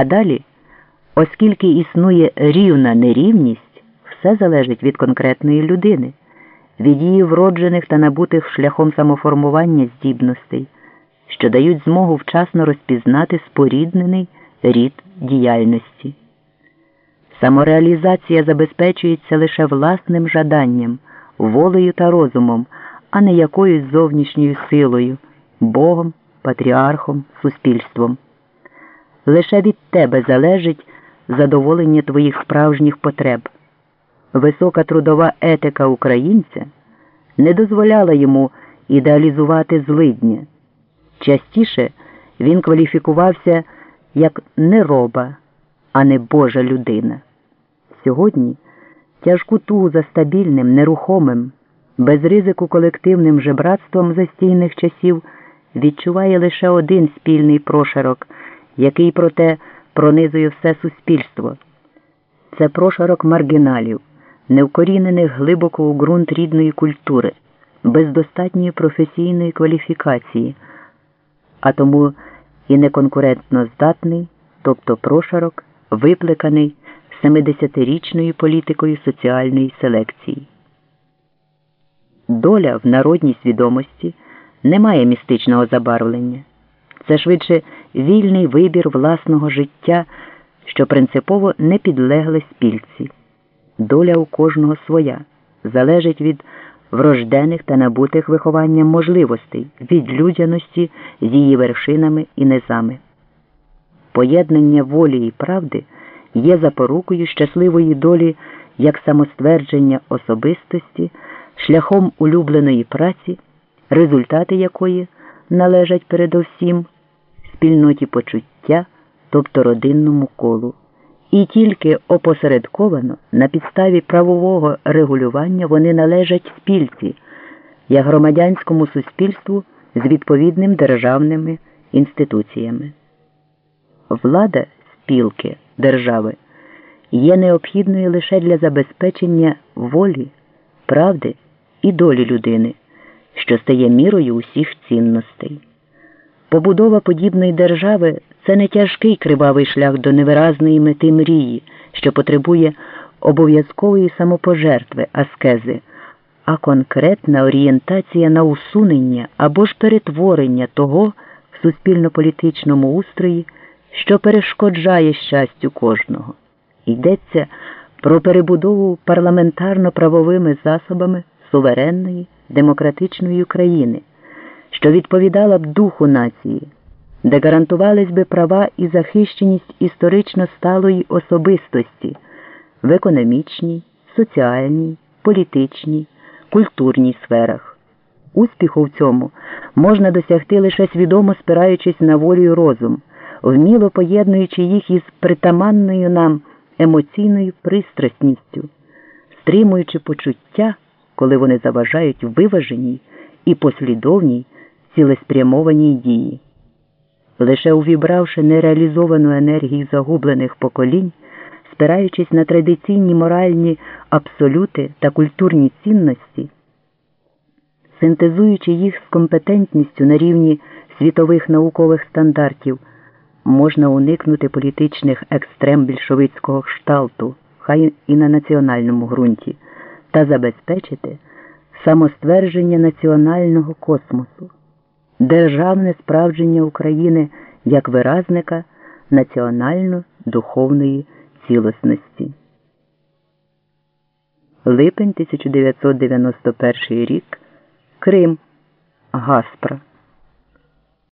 А далі, оскільки існує рівна нерівність, все залежить від конкретної людини, від її вроджених та набутих шляхом самоформування здібностей, що дають змогу вчасно розпізнати споріднений рід діяльності. Самореалізація забезпечується лише власним жаданням, волею та розумом, а не якоюсь зовнішньою силою, Богом, патріархом, суспільством. Лише від тебе залежить задоволення твоїх справжніх потреб. Висока трудова етика українця не дозволяла йому ідеалізувати злидня. Частіше він кваліфікувався як не роба, а не Божа людина. Сьогодні тяжку тугу за стабільним, нерухомим, без ризику колективним жебратством застійних часів відчуває лише один спільний прошарок, який, проте, пронизує все суспільство. Це прошарок маргіналів, невкорінених глибоко у ґрунт рідної культури, без достатньої професійної кваліфікації, а тому і неконкурентно здатний, тобто прошарок, виплеканий 70-річною політикою соціальної селекції. Доля в народній свідомості не має містичного забарвлення. Це швидше вільний вибір власного життя, що принципово не підлегле спільці. Доля у кожного своя, залежить від врождених та набутих вихованням можливостей, від людяності з її вершинами і низами. Поєднання волі і правди є запорукою щасливої долі як самоствердження особистості, шляхом улюбленої праці, результати якої належать передовсім спільноті почуття, тобто родинному колу. І тільки опосередковано на підставі правового регулювання вони належать спільці, як громадянському суспільству з відповідними державними інституціями. Влада спілки держави є необхідною лише для забезпечення волі, правди і долі людини, що стає мірою усіх цінностей. Побудова подібної держави це не тяжкий кривавий шлях до невиразної мети мрії, що потребує обов'язкової самопожертви, аскези, а конкретна орієнтація на усунення або ж перетворення того в суспільно-політичному устрої, що перешкоджає щастю кожного. Йдеться про перебудову парламентарно-правовими засобами суверенної демократичної України що відповідала б духу нації, де гарантувались би права і захищеність історично сталої особистості в економічній, соціальній, політичній, культурній сферах. Успіху в цьому можна досягти лише свідомо спираючись на волю і розум, вміло поєднуючи їх із притаманною нам емоційною пристрасністю, стримуючи почуття, коли вони заважають виваженій і послідовній цілеспрямованій дії. Лише увібравши нереалізовану енергію загублених поколінь, спираючись на традиційні моральні абсолюти та культурні цінності, синтезуючи їх з компетентністю на рівні світових наукових стандартів, можна уникнути політичних екстрем більшовицького кшталту, хай і на національному ґрунті, та забезпечити самоствердження національного космосу державне справження України як виразника національно-духовної цілісності. Липень 1991 рік. Крим. Гаспра